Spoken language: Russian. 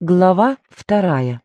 Глава вторая.